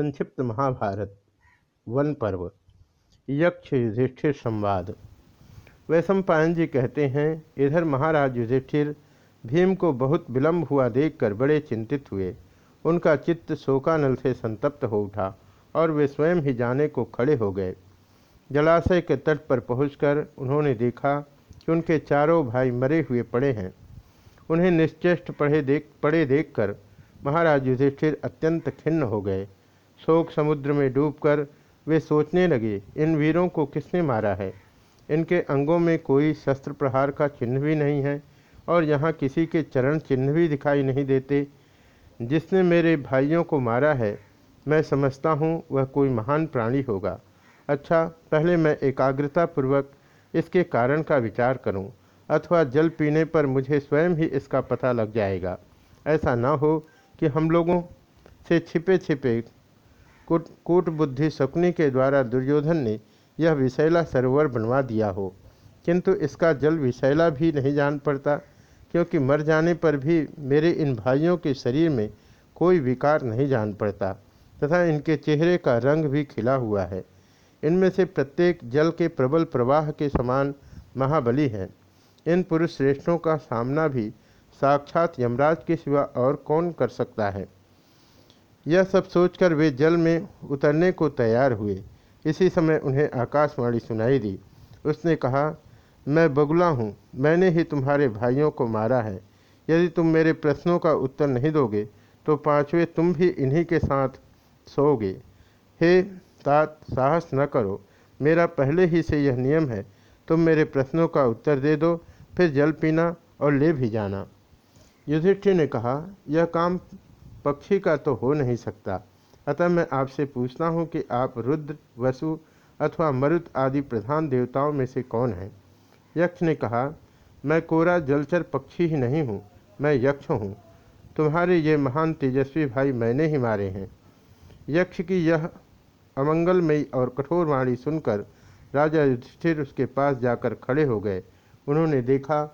संक्षिप्त महाभारत, वन पर्व, यक्ष युधिष्ठिर संवाद। वैशम पायन जी कहते हैं, इधर महाराज युधिष्ठिर भीम को बहुत विलम्ब हुआ देखकर बड़े चिंतित हुए। उनका चित्त शोकानल से संतप्त हो उठा और वे स्वयं ही जाने को खड़े हो गए। जलाशय के तट पर पहुंचकर उन्होंने देखा कि उनके चारों भाई मरे हुए पड़े हैं। उन्हें निश्चेष्ट पढ़े देख, पड़े देखकर महाराज युधिष्ठिर अत्यंत खिन्न हो गए। शोक समुद्र में डूबकर वे सोचने लगे, इन वीरों को किसने मारा है? इनके अंगों में कोई शस्त्र प्रहार का चिन्ह भी नहीं है, और यहाँ किसी के चरण चिन्ह भी दिखाई नहीं देते। जिसने मेरे भाइयों को मारा है, मैं समझता हूँ वह कोई महान प्राणी होगा। अच्छा पहले मैं एकाग्रतापूर्वक इसके कारण का विचार करूँ, अथवा जल पीने पर मुझे स्वयं ही इसका पता लग जाएगा। ऐसा ना हो कि हम लोगों से छिपे छिपे कूट कूट बुद्धि शकुनी के द्वारा दुर्योधन ने यह विषैला सरोवर बनवा दिया हो। किंतु इसका जल विषैला भी नहीं जान पड़ता, क्योंकि मर जाने पर भी मेरे इन भाइयों के शरीर में कोई विकार नहीं जान पड़ता, तथा इनके चेहरे का रंग भी खिला हुआ है। इनमें से प्रत्येक जल के प्रबल प्रवाह के समान महाबली हैं। इन पुरुष श्रेष्ठों का सामना भी साक्षात यमराज के सिवा और कौन कर सकता है? यह सब सोचकर वे जल में उतरने को तैयार हुए। इसी समय उन्हें आकाशवाणी सुनाई दी। उसने कहा, मैं बगुला हूँ। मैंने ही तुम्हारे भाइयों को मारा है। यदि तुम मेरे प्रश्नों का उत्तर नहीं दोगे तो पाँचवें तुम भी इन्हीं के साथ सोओगे। हे तात, साहस न करो। मेरा पहले ही से यह नियम है। तुम मेरे प्रश्नों का उत्तर दे दो, फिर जल पीना और ले भी जाना। युधिष्ठिर ने कहा, यह काम पक्षी का तो हो नहीं सकता। अतः मैं आपसे पूछता हूँ कि आप रुद्र, वसु अथवा मरुत आदि प्रधान देवताओं में से कौन हैं? यक्ष ने कहा, मैं कोरा जलचर पक्षी ही नहीं हूँ, मैं यक्ष हूँ। तुम्हारे ये महान तेजस्वी भाई मैंने ही मारे हैं। यक्ष की यह अमंगलमयी और कठोर वाणी सुनकर राजा युधिष्ठिर उसके पास जाकर खड़े हो गए। उन्होंने देखा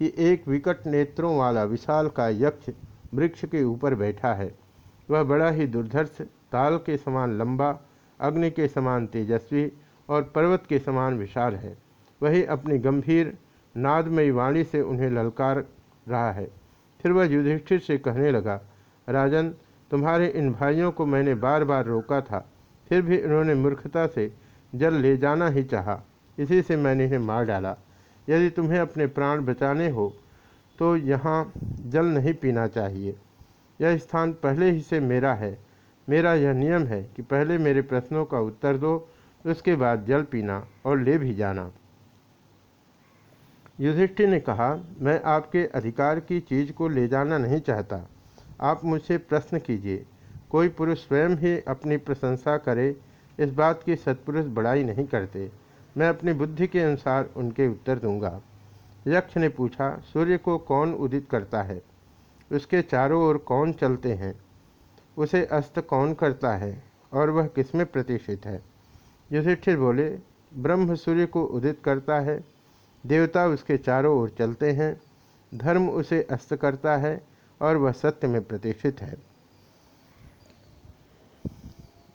कि एक विकट नेत्रों वाला विशाल का यक्ष वृक्ष के ऊपर बैठा है। वह बड़ा ही दुर्धर्ष, ताल के समान लंबा, अग्नि के समान तेजस्वी और पर्वत के समान विशाल है। वही अपनी गंभीर, नादमयी वाणी से उन्हें ललकार रहा है। फिर वह युधिष्ठिर से कहने लगा, राजन, तुम्हारे इन भाइयों को मैंने बार बार रोका था। फिर भी उन्होंने मूर्खता से जल ले जाना ही चाहा। इसी से मैंने इन्हें मार डाला। यदि तुम्हें अपने प्राण बचाने हो तो यहाँ जल नहीं पीना चाहिए। यह स्थान पहले ही से मेरा है। मेरा यह नियम है कि पहले मेरे प्रश्नों का उत्तर दो, उसके बाद जल पीना और ले भी जाना। युधिष्ठिर ने कहा, मैं आपके अधिकार की चीज़ को ले जाना नहीं चाहता। आप मुझसे प्रश्न कीजिए। कोई पुरुष स्वयं ही अपनी प्रशंसा करे, इस बात की सत्पुरुष बड़ाई नहीं करते। मैं अपनी बुद्धि के अनुसार उनके उत्तर दूँगा। यक्ष ने पूछा, सूर्य को कौन उदित करता है? उसके चारों ओर कौन चलते हैं? उसे अस्त कौन करता है? और वह किसमें प्रतिष्ठित है? युधिष्ठिर बोले, ब्रह्म सूर्य को उदित करता है। देवता उसके चारों ओर चलते हैं। धर्म उसे अस्त करता है और वह सत्य में प्रतिष्ठित है।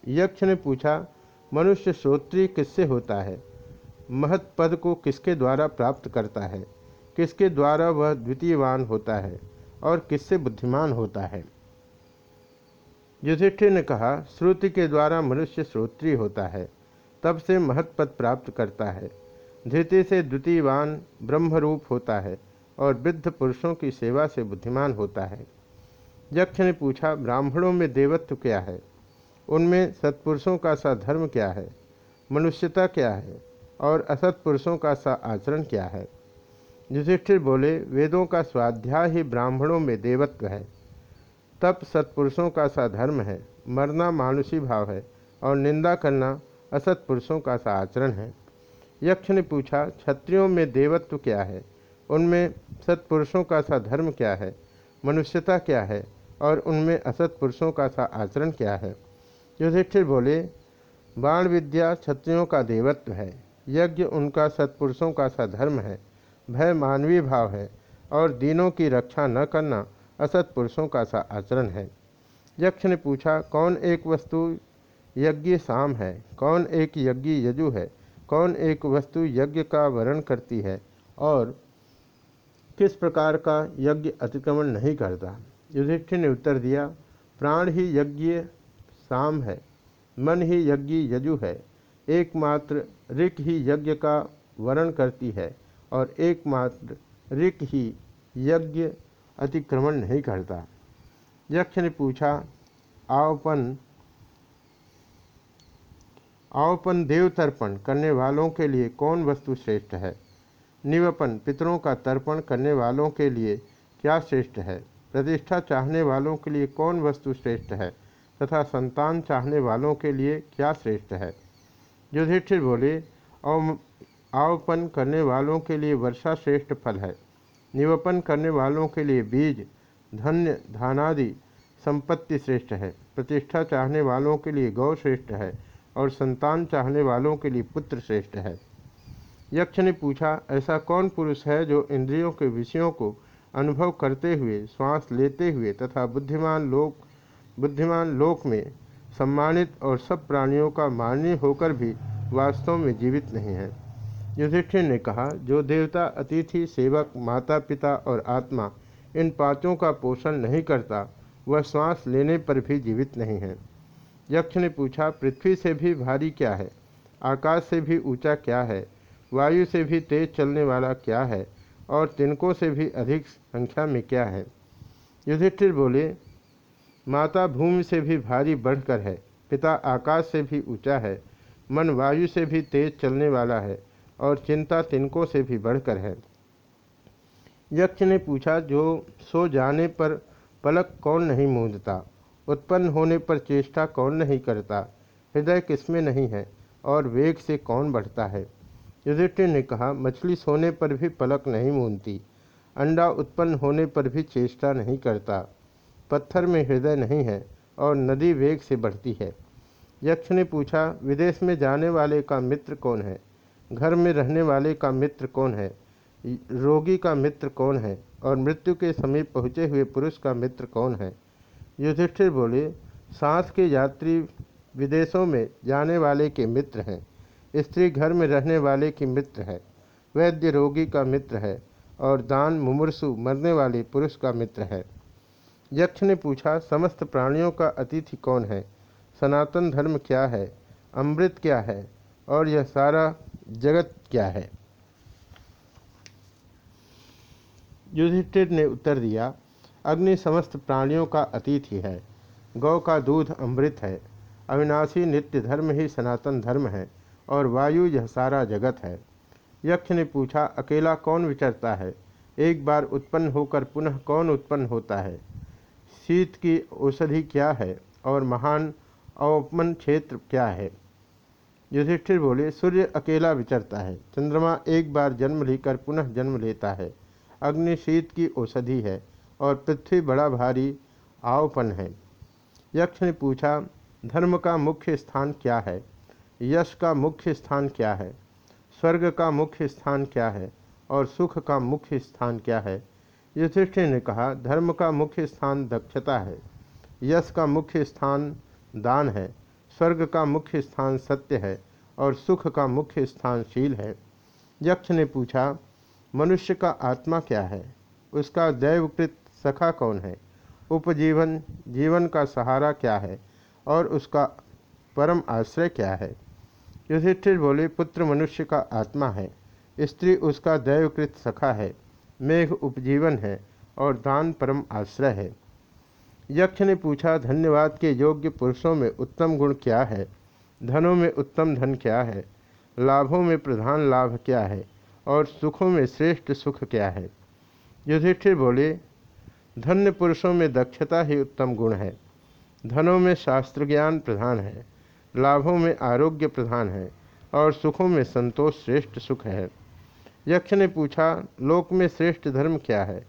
यक्ष ने पूछा, मनुष्य श्रोत्री किससे होता है? महत पद को किसके द्वारा प्राप्त करता है? किसके द्वारा वह द्वितीयवान होता है और किससे बुद्धिमान होता है? युधिष्ठिर ने कहा, श्रुति के द्वारा मनुष्य श्रोत्रिय होता है, तब से महत पद प्राप्त करता है। धृति से द्वितीयवान ब्रह्मरूप होता है और वृद्ध पुरुषों की सेवा से बुद्धिमान होता है। यक्ष ने पूछा, ब्राह्मणों में देवत्व क्या है? उनमें सत्पुरुषों का सा धर्म क्या है? मनुष्यता क्या है? और असत्पुरुषों का सा आचरण क्या है? युधिष्ठिर बोले, वेदों का स्वाध्याय ही ब्राह्मणों में देवत्व है। तप सत्पुरुषों का सा धर्म है, मरना मानुषी भाव है, और निंदा करना असत्पुरुषों का सा आचरण है। यक्ष ने पूछा, क्षत्रियों में देवत्व क्या है? उनमें सत्पुरुषों का सा धर्म क्या है? मनुष्यता क्या है? और उनमें असत्पुरुषों का सा आचरण क्या है? युधिष्ठिर बोले बाण विद्या क्षत्रियों का देवत्व है, यज्ञ उनका सत्पुरुषों का सा धर्म है भय मानवीय भाव है और दीनों की रक्षा न करना असत पुरुषों का सा आचरण है। यक्ष ने पूछा, कौन एक वस्तु यज्ञ साम है? कौन एक यज्ञ यजु है? कौन एक वस्तु यज्ञ का वर्ण करती है? और किस प्रकार का यज्ञ अतिक्रमण नहीं करता? युधिष्ठिर ने उत्तर दिया, प्राण ही यज्ञ साम है, मन ही यज्ञ यजु है, एकमात्र ऋक ही यज्ञ का वर्ण करती है। और एकमात्र ऋक ही यज्ञ अतिक्रमण नहीं करता। यक्ष ने पूछा आवपन आवपन देव तर्पण करने वालों के लिए कौन वस्तु श्रेष्ठ है? निवपन पितरों का तर्पण करने वालों के लिए क्या श्रेष्ठ है? प्रतिष्ठा चाहने वालों के लिए कौन वस्तु श्रेष्ठ है? तथा संतान चाहने वालों के लिए क्या श्रेष्ठ है? युधिष्ठिर बोले आवपन करने वालों के लिए वर्षा श्रेष्ठ फल है। निवपन करने वालों के लिए बीज धन्य धानादि, संपत्ति श्रेष्ठ है। प्रतिष्ठा चाहने वालों के लिए गौ श्रेष्ठ है और संतान चाहने वालों के लिए पुत्र श्रेष्ठ है। यक्ष ने पूछा, ऐसा कौन पुरुष है जो इंद्रियों के विषयों को अनुभव करते हुए, श्वास लेते हुए तथा बुद्धिमान लोक बुद्धिमान लोक में सम्मानित और सब प्राणियों का माननीय होकर भी वास्तव में जीवित नहीं है? युधिष्ठिर ने कहा, जो देवता, अतिथि, सेवक माता पिता और आत्मा इन पाँचों का पोषण नहीं करता, वह श्वास लेने पर भी जीवित नहीं है। यक्ष ने पूछा, पृथ्वी से भी भारी क्या है? आकाश से भी ऊँचा क्या है? वायु से भी तेज चलने वाला क्या है? और तिनकों से भी अधिक संख्या में क्या है? युधिष्ठिर बोले, माता भूमि से भी भारी बढ़कर है। पिता आकाश से भी ऊँचा है। मन वायु से भी तेज चलने वाला है। और चिंता तिनकों से भी बढ़कर है। यक्ष ने पूछा, जो सो जाने पर पलक कौन नहीं मूंदता? उत्पन्न होने पर चेष्टा कौन नहीं करता? हृदय किसमें नहीं है और वेग से कौन बढ़ता है? युधिष्ठिर ने कहा, मछली सोने पर भी पलक नहीं मूंदती, अंडा उत्पन्न होने पर भी चेष्टा नहीं करता। पत्थर में हृदय नहीं है और नदी वेग से बढ़ती है। यक्ष ने पूछा, विदेश में जाने वाले का मित्र कौन है? घर में रहने वाले का मित्र कौन है? रोगी का मित्र कौन है? और मृत्यु के समीप पहुँचे हुए पुरुष का मित्र कौन है? युधिष्ठिर बोले सांस के यात्री विदेशों में जाने वाले के मित्र हैं। स्त्री घर में रहने वाले की मित्र है। वैद्य रोगी का मित्र है और दान मुमूर्सु मरने वाले पुरुष का मित्र है। यक्ष ने पूछा, समस्त प्राणियों का अतिथि कौन है? सनातन धर्म क्या है? अमृत क्या है? और यह सारा जगत क्या है? युधिष्ठिर ने उत्तर दिया, अग्नि समस्त प्राणियों का अतिथि है गौ का दूध अमृत है। अविनाशी नित्य धर्म ही सनातन धर्म है और वायु यह सारा जगत है। यक्ष ने पूछा, अकेला कौन विचरता है? एक बार उत्पन्न होकर पुनः कौन उत्पन्न होता है? शीत की औषधि क्या है? और महान अवपमन क्षेत्र क्या है? युधिष्ठिर बोले, सूर्य अकेला विचरता है, चंद्रमा एक बार जन्म लेकर पुनः जन्म लेता है, अग्नि शीत की औषधि है और पृथ्वी बड़ा भारी आवपन है। यक्ष ने पूछा, धर्म का मुख्य स्थान क्या है? यश का मुख्य स्थान क्या है? स्वर्ग का मुख्य स्थान क्या है? और सुख का मुख्य स्थान क्या है? युधिष्ठिर ने कहा, धर्म का मुख्य स्थान दक्षता है, यश का मुख्य स्थान दान है स्वर्ग का मुख्य स्थान सत्य है और सुख का मुख्य स्थान शील है। यक्ष ने पूछा, मनुष्य का आत्मा क्या है? उसका दैवकृत सखा कौन है? उपजीवन, जीवन का सहारा क्या है? और उसका परम आश्रय क्या है? युधिष्ठिर बोले, पुत्र मनुष्य का आत्मा है। स्त्री उसका दैवकृत सखा है। मेघ उपजीवन है और दान परम आश्रय है। यक्ष ने पूछा, धन्यवाद के योग्य पुरुषों में उत्तम गुण क्या है? धनों में उत्तम धन क्या है? लाभों में प्रधान लाभ क्या है? और सुखों में श्रेष्ठ सुख क्या है? युधिष्ठिर बोले, धन्य पुरुषों में दक्षता ही उत्तम गुण है। धनों में शास्त्र ज्ञान प्रधान है। लाभों में आरोग्य प्रधान है। और सुखों में संतोष श्रेष्ठ सुख है। यक्ष ने पूछा, लोक में श्रेष्ठ धर्म क्या है?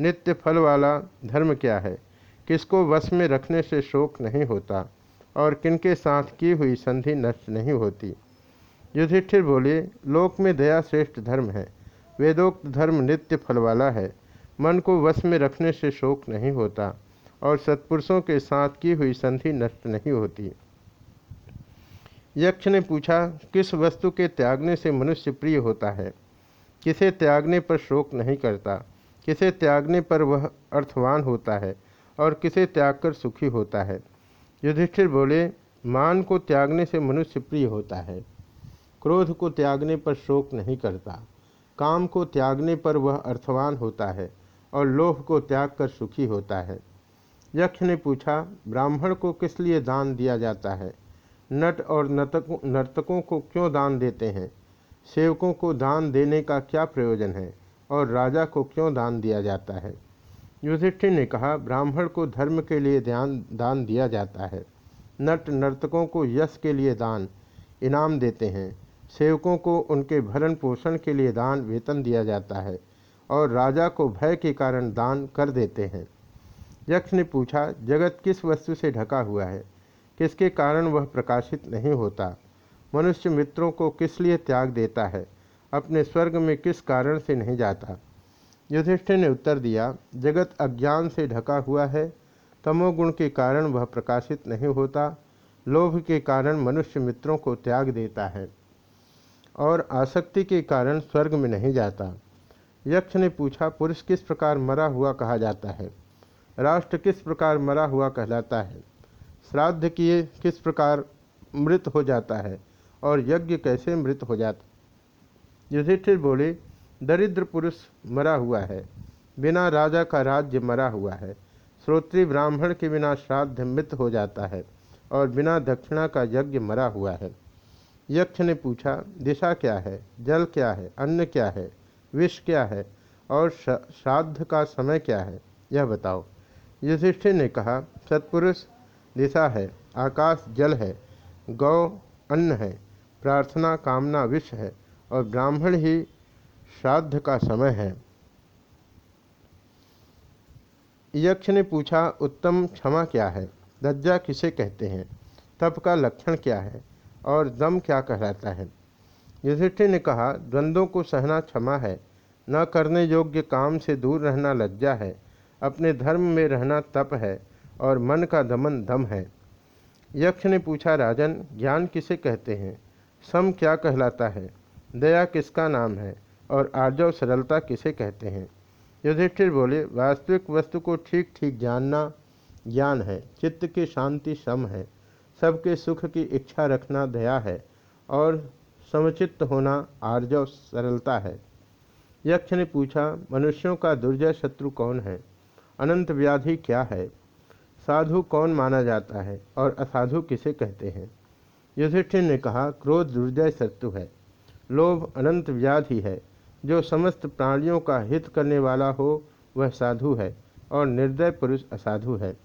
नित्य फल वाला धर्म क्या है? किसको वश में रखने से शोक नहीं होता और किनके साथ की हुई संधि नष्ट नहीं होती। युधिष्ठिर बोले, लोक में दया श्रेष्ठ धर्म है। वेदोक्त धर्म नित्य फल वाला है। मन को वश में रखने से शोक नहीं होता और सत्पुरुषों के साथ की हुई संधि नष्ट नहीं होती। यक्ष ने पूछा, किस वस्तु के त्यागने से मनुष्य प्रिय होता है? किसे त्यागने पर शोक नहीं करता? किसे त्यागने पर वह अर्थवान होता है? और किसे त्याग कर सुखी होता है। युधिष्ठिर बोले, मान को त्यागने से मनुष्य प्रिय होता है। क्रोध को त्यागने पर शोक नहीं करता। काम को त्यागने पर वह अर्थवान होता है और लोभ को त्याग कर सुखी होता है। यक्ष ने पूछा, ब्राह्मण को किस लिए दान दिया जाता है? नट और नर्तकों नर्तकों को क्यों दान देते हैं? सेवकों को दान देने का क्या प्रयोजन है? और राजा को क्यों दान दिया जाता है? युधिष्ठिर ने कहा, ब्राह्मण को धर्म के लिए ध्यान, दान दिया जाता है। नट नर्तकों को यश के लिए दान, इनाम देते हैं। सेवकों को उनके भरण पोषण के लिए दान, वेतन दिया जाता है और राजा को भय के कारण दान कर देते हैं। यक्ष ने पूछा, जगत किस वस्तु से ढका हुआ है? किसके कारण वह प्रकाशित नहीं होता? मनुष्य मित्रों को किस लिए त्याग देता है? अपने स्वर्ग में किस कारण से नहीं जाता? युधिष्ठिर ने उत्तर दिया, जगत अज्ञान से ढका हुआ है, तमोगुण के कारण वह प्रकाशित नहीं होता, लोभ के कारण मनुष्य मित्रों को त्याग देता है, और आसक्ति के कारण स्वर्ग में नहीं जाता। यक्ष ने पूछा, पुरुष किस प्रकार मरा हुआ कहा जाता है? राष्ट्र किस प्रकार मरा हुआ कहलाता है? श्राद्ध किए किस प्रकार मृत हो जाता है? और यज्ञ कैसे मृत हो जाता युधिष्ठिर बोले दरिद्र पुरुष मरा हुआ है। बिना राजा का राज्य मरा हुआ है। श्रोत्री ब्राह्मण के बिना श्राद्ध मृत हो जाता है और बिना दक्षिणा का यज्ञ मरा हुआ है। यक्ष ने पूछा, दिशा क्या है? जल क्या है? अन्न क्या है? विष क्या है? और श्राद्ध का समय क्या है? यह बताओ। युधिष्ठिर ने कहा, सत्पुरुष, दिशा है, आकाश जल है, गौ अन्न है, प्रार्थना कामना विष है और ब्राह्मण ही श्राद्ध का समय है। यक्ष ने पूछा, उत्तम क्षमा क्या है? लज्जा किसे कहते हैं? तप का लक्षण क्या है? और दम क्या कहलाता है? युधिष्ठिर ने कहा, द्वंद्वों को सहना क्षमा है। न करने योग्य काम से दूर रहना लज्जा है। अपने धर्म में रहना तप है और मन का दमन दम है। यक्ष ने पूछा, राजन, ज्ञान किसे कहते हैं? सम क्या कहलाता है? दया किसका नाम है? और आर्जव सरलता किसे कहते हैं? युधिष्ठिर बोले, वास्तविक वस्तु को ठीक ठीक जानना ज्ञान है, चित्त की शांति सम है, सबके सुख की इच्छा रखना दया है, और समचित्त होना आर्जव सरलता है। यक्ष ने पूछा, मनुष्यों का दुर्जय शत्रु कौन है? अनंत व्याधि क्या है? साधु कौन माना जाता है, और असाधु किसे कहते हैं? युधिष्ठिर ने कहा, क्रोध दुर्जय शत्रु है, लोभ अनंत व्याधि है जो समस्त प्राणियों का हित करने वाला हो, वह साधु है और निर्दय पुरुष असाधु है।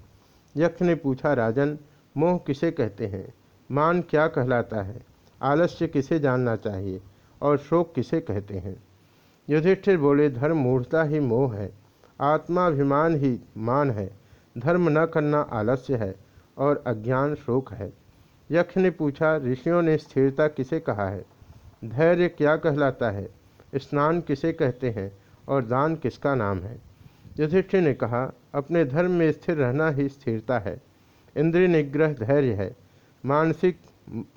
यक्ष ने पूछा, राजन, मोह किसे कहते हैं? मान क्या कहलाता है? आलस्य किसे जानना चाहिए? और शोक किसे कहते हैं? युधिष्ठिर बोले, धर्म मूर्ता ही मोह है। आत्माभिमान ही मान है। धर्म न करना आलस्य है और अज्ञान शोक है। यक्ष ने पूछा, ऋषियों ने स्थिरता किसे कहा है? धैर्य क्या कहलाता है? स्नान किसे कहते हैं और दान किसका नाम है? युधिष्ठिर ने कहा, अपने धर्म में स्थिर रहना ही स्थिरता है। इंद्रिय निग्रह धैर्य है। मानसिक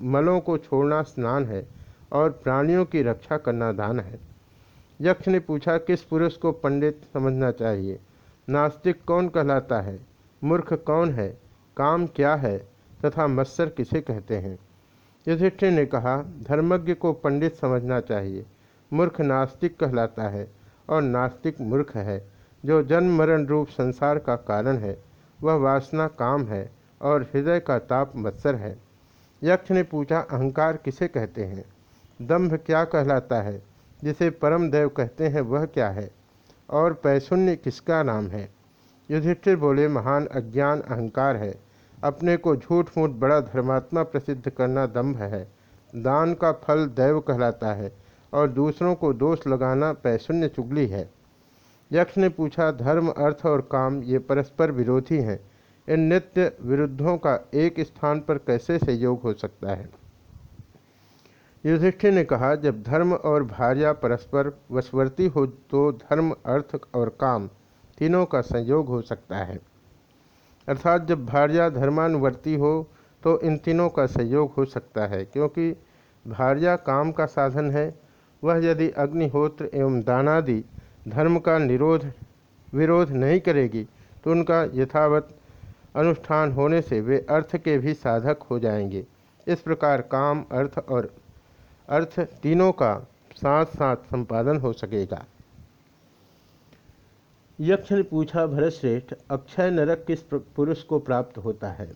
मलों को छोड़ना स्नान है और प्राणियों की रक्षा करना दान है। यक्ष ने पूछा, किस पुरुष को पंडित समझना चाहिए? नास्तिक कौन कहलाता है? मूर्ख कौन है? काम क्या है? तथा मत्सर किसे कहते हैं? युधिष्ठिर ने कहा, धर्मज्ञ को पंडित समझना चाहिए। मूर्ख नास्तिक कहलाता है और नास्तिक मूर्ख है। जो जन्म मरण रूप संसार का कारण है, वह वासना काम है और हृदय का ताप मत्सर है। यक्ष ने पूछा, अहंकार किसे कहते हैं? दम्भ क्या कहलाता है? जिसे परम देव कहते हैं, वह क्या है? और पैशून्य किसका नाम है? युधिष्ठिर बोले, महान अज्ञान अहंकार है। अपने को झूठ मूठ बड़ा धर्मात्मा प्रसिद्ध करना दम्भ है। दान का फल दैव कहलाता है। और दूसरों को दोष लगाना पैशून्य चुगली है। यक्ष ने पूछा, धर्म, अर्थ और काम, ये परस्पर विरोधी हैं। इन नित्य विरुद्धों का एक स्थान पर कैसे सहयोग हो सकता है? युधिष्ठिर ने कहा, जब धर्म और भार्या परस्पर वशवर्ती हो तो धर्म, अर्थ और काम तीनों का संयोग हो सकता है। अर्थात जब भार्या धर्मानुवर्ती हो तो इन तीनों का सहयोग हो सकता है, क्योंकि भार्या काम का साधन है वह यदि अग्निहोत्र एवं दानादि धर्म का निरोध, विरोध नहीं करेगी तो उनका यथावत अनुष्ठान होने से वे अर्थ के भी साधक हो जाएँगे। इस प्रकार काम, अर्थ और अर्थ तीनों का साथ साथ संपादन हो सकेगा। यक्ष ने पूछा, भरतश्रेष्ठ, अक्षय नरक किस पुरुष को प्राप्त होता है?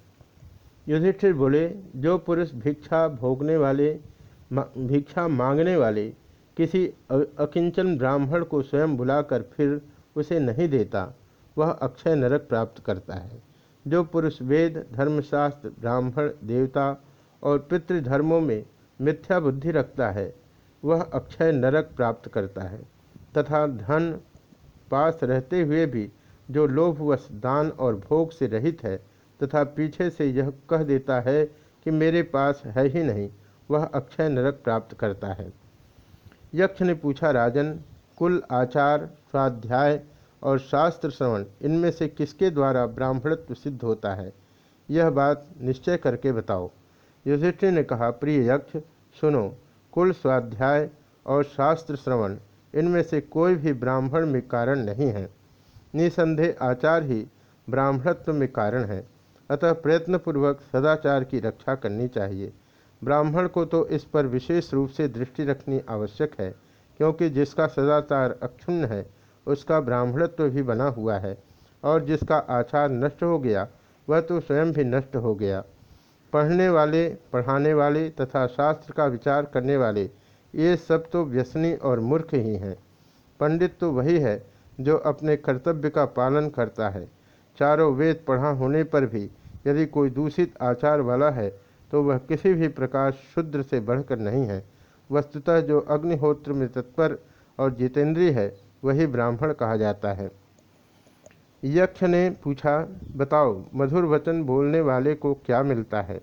युधिष्ठिर बोले, जो पुरुष भिक्षा भोगने वाले भिक्षा मांगने वाले किसी अकिंचन ब्राह्मण को स्वयं बुलाकर फिर उसे नहीं देता। वह अक्षय नरक प्राप्त करता है। जो पुरुष वेद, धर्मशास्त्र, ब्राह्मण, देवता और पितृधर्मों में मिथ्या बुद्धि रखता है, वह अक्षय नरक प्राप्त करता है। तथा धन पास रहते हुए भी जो लोभवश दान और भोग से रहित है तथा पीछे से यह कह देता है कि मेरे पास है ही नहीं, वह अक्षय नरक प्राप्त करता है। यक्ष ने पूछा, राजन, कुल आचार, स्वाध्याय और शास्त्र श्रवण, इनमें से किसके द्वारा ब्राह्मणत्व सिद्ध होता है? यह बात निश्चय करके बताओ। युधिष्ठिर ने कहा, प्रिय यक्ष, सुनो, कुल स्वाध्याय और शास्त्र श्रवण, इनमें से कोई भी ब्राह्मण में कारण नहीं है। निसंदेह आचार ही ब्राह्मणत्व में कारण है। अतः प्रयत्नपूर्वक सदाचार की रक्षा करनी चाहिए। ब्राह्मण को तो इस पर विशेष रूप से दृष्टि रखनी आवश्यक है, क्योंकि जिसका सदाचार अक्षुण्ण है, उसका ब्राह्मणत्व भी बना हुआ है, और जिसका आचार नष्ट हो गया, वह तो स्वयं भी नष्ट हो गया। पढ़ने वाले, पढ़ाने वाले तथा शास्त्र का विचार करने वाले, ये सब तो व्यसनी और मूर्ख ही हैं। पंडित तो वही है, जो अपने कर्तव्य का पालन करता है। चारों वेद पढ़ा होने पर भी, यदि कोई दूषित आचार वाला है तो वह किसी भी प्रकार शुद्र से बढ़कर नहीं है। वस्तुतः जो अग्निहोत्र में तत्पर और जितेंद्रीय है, वही ब्राह्मण कहा जाता है। यक्ष ने पूछा, बताओ, मधुर वचन बोलने वाले को क्या मिलता है?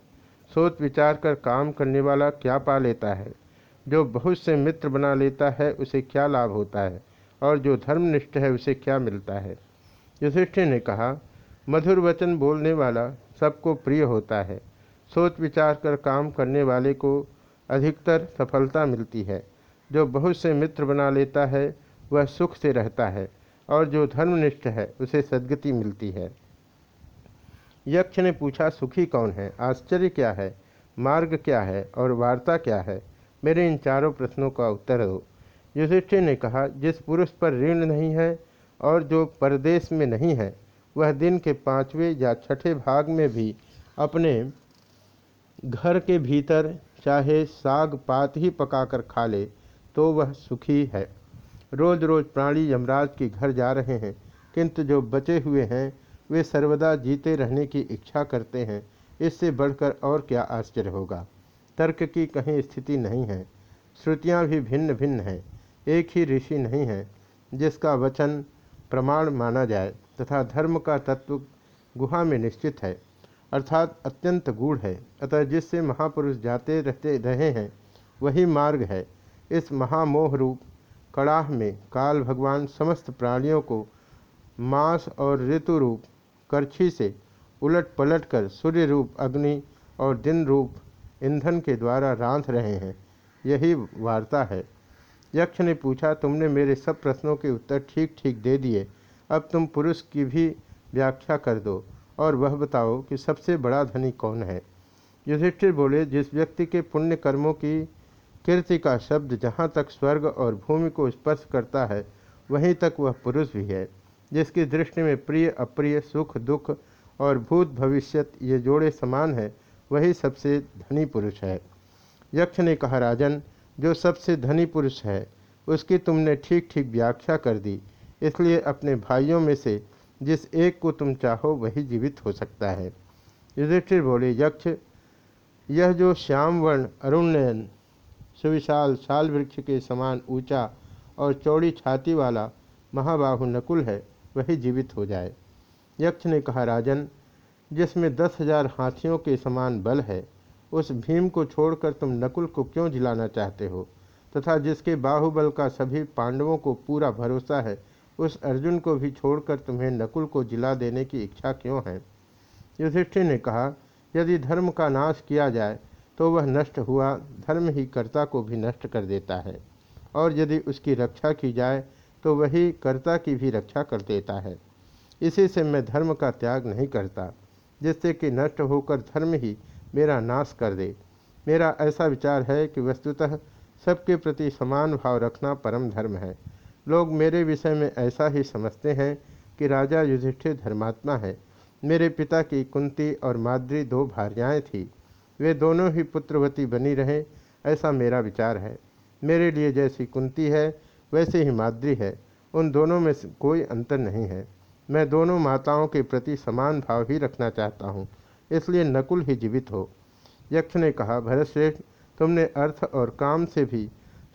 सोच विचार कर काम करने वाला क्या पा लेता है? जो बहुत से मित्र बना लेता है, उसे क्या लाभ होता है? और जो धर्मनिष्ठ है, उसे क्या मिलता है? युधिष्ठिर ने कहा, मधुर वचन बोलने वाला सबको प्रिय होता है। सोच विचार कर काम करने वाले को अधिकतर सफलता मिलती है। जो बहुत से मित्र बना लेता है, वह सुख से रहता है और जो धर्मनिष्ठ है, उसे सदगति मिलती है। यक्ष ने पूछा, सुखी कौन है? आश्चर्य क्या है? मार्ग क्या है? और वार्ता क्या है? मेरे इन चारों प्रश्नों का उत्तर दो। युधिष्ठिर ने कहा, जिस पुरुष पर ऋण नहीं है और जो परदेश में नहीं है, वह दिन के पाँचवें या छठे भाग में भी अपने घर के भीतर चाहे साग पात ही पकाकर खा ले तो वह सुखी है। रोज रोज प्राणी यमराज के घर जा रहे हैं, किंतु जो बचे हुए हैं, वे सर्वदा जीते रहने की इच्छा करते हैं। इससे बढ़कर और क्या आश्चर्य होगा? तर्क की कहीं स्थिति नहीं है। श्रुतियाँ भी भिन्न भिन्न हैं। एक ही ऋषि नहीं है, जिसका वचन प्रमाण माना जाए तथा धर्म का तत्व गुहा में निश्चित है। अर्थात अत्यंत गूढ़ है। अतः जिससे महापुरुष जाते रहते रहे हैं, वही मार्ग है। इस महामोह रूप कड़ाह में काल भगवान समस्त प्राणियों को मांस और ऋतु रूप करछी से उलट पलट कर सूर्य रूप अग्नि और दिन रूप ईंधन के द्वारा रांध रहे हैं। यही वार्ता है। यक्ष ने पूछा, तुमने मेरे सब प्रश्नों के उत्तर ठीक ठीक दे दिए। अब तुम पुरुष की भी व्याख्या कर दो। और वह बताओ कि सबसे बड़ा धनी कौन है? युधिष्ठिर बोले, जिस व्यक्ति के पुण्य कर्मों की कीर्ति का शब्द जहाँ तक स्वर्ग और भूमि को स्पर्श करता है, वहीं तक वह पुरुष भी है। जिसकी दृष्टि में प्रिय, अप्रिय, सुख, दुख और भूत भविष्यत ये जोड़े समान है, वही सबसे धनी पुरुष है। यक्ष ने कहा, राजन, जो सबसे धनी पुरुष है, उसकी तुमने ठीक ठीक व्याख्या कर दी। इसलिए अपने भाइयों में से जिस एक को तुम चाहो वही जीवित हो सकता है। युधिष्ठिर बोले, यक्ष, यह जो श्याम वर्ण अरुणयन सुविशाल साल वृक्ष के समान ऊँचा और चौड़ी छाती वाला महाबाहु नकुल है, वही जीवित हो जाए। यक्ष ने कहा, राजन, जिसमें दस हज़ार हाथियों के समान बल है, उस भीम को छोड़कर तुम नकुल को क्यों जिलाना चाहते हो? तथा जिसके बाहुबल का सभी पांडवों को पूरा भरोसा है उस अर्जुन को भी छोड़कर तुम्हें नकुल को जिला देने की इच्छा क्यों है? युधिष्ठिर ने कहा, यदि धर्म का नाश किया जाए तो वह नष्ट हुआ, धर्म ही कर्ता को भी नष्ट कर देता है। और यदि उसकी रक्षा की जाए तो वही कर्ता की भी रक्षा कर देता है। इसी से मैं धर्म का त्याग नहीं करता, जिससे कि नष्ट होकर धर्म ही मेरा नाश कर दे। मेरा ऐसा विचार है कि वस्तुतः सबके प्रति समान भाव रखना परम धर्म है। लोग मेरे विषय में ऐसा ही समझते हैं कि राजा युधिष्ठिर धर्मात्मा है। मेरे पिता की कुंती और माद्री दो भार्याएँ थीं। वे दोनों ही पुत्रवती बनी रहे, ऐसा मेरा विचार है। मेरे लिए जैसी कुंती है, वैसे ही माद्री है। उन दोनों में कोई अंतर नहीं है। मैं दोनों माताओं के प्रति समान भाव ही रखना चाहता हूँ, इसलिए नकुल ही जीवित हो। यक्ष ने कहा, भरतश्रेष्ठ, तुमने अर्थ और काम से भी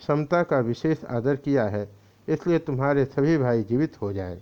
समता का विशेष आदर किया है। इसलिए तुम्हारे सभी भाई जीवित हो जाए।